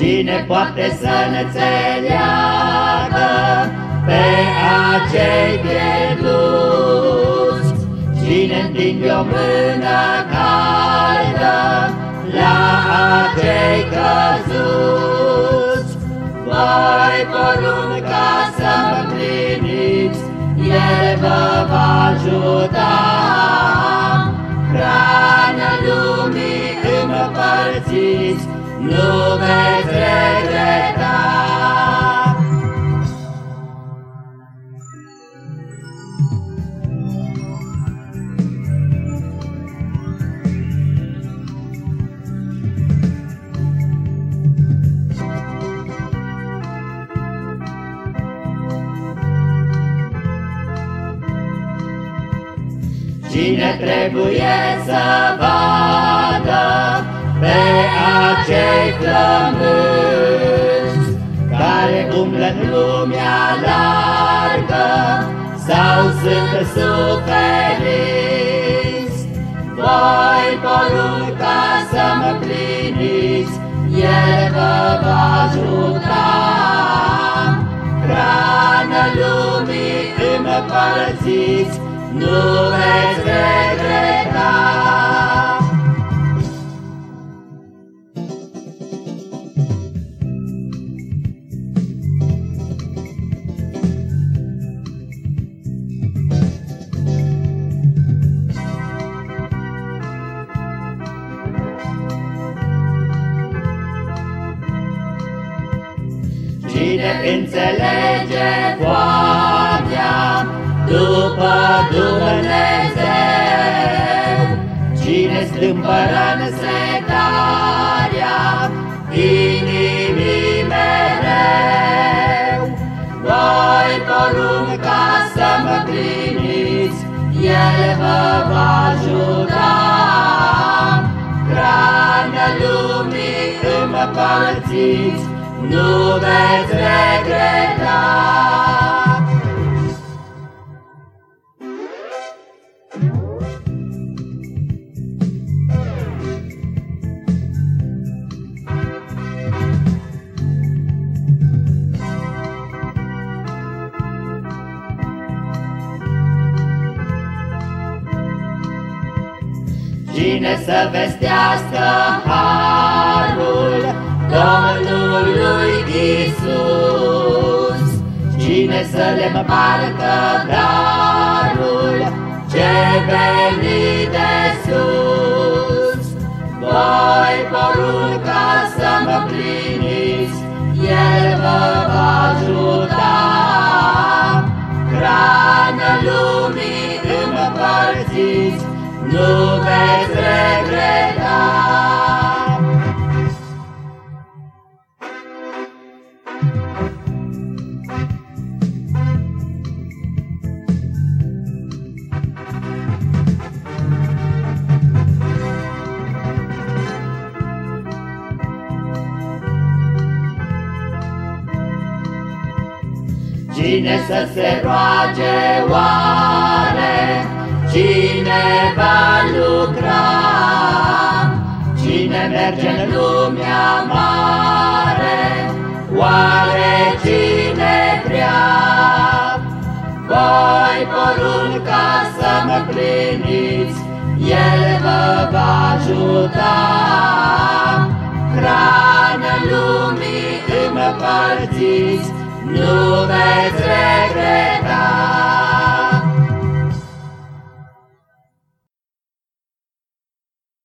Cine poate să înțeleagă pe acei pierduți? Cine întinde o mână caldă la acei căzuți? Voi porunca să mă pliniți, El vă va ajuta. Hrană lumii împărțiți, nu veți regreta. Cine trebuie să vadă pe acei flămânzi care umblă în lumea largă sau sunt suferiți. Voi porunca să mă pliniți, El vă va ajuta. Hrană lumii împărțiți, nu Cine înțelege foamea după Dumnezeu, Cine stâmpără în secarea inimii mereu, Voi porunca să mă pliniți, El vă va ajuta. Hrană lumii împărțiți, nu veți regreta. Cine să vestească harul Domnului Isus, Cine să le împartă darul ce veni de sus. Voi porunca să mă pliniți, El vă va ajuta. Hrană lumii împărțiți, nu veți Cine să se roage oare? Cine va lucra? Cine merge în lumea mare? Oare cine vrea? Voi porunca să mă pliniți, El vă va ajuta. Hrană lumii împărțiți, Know thy thread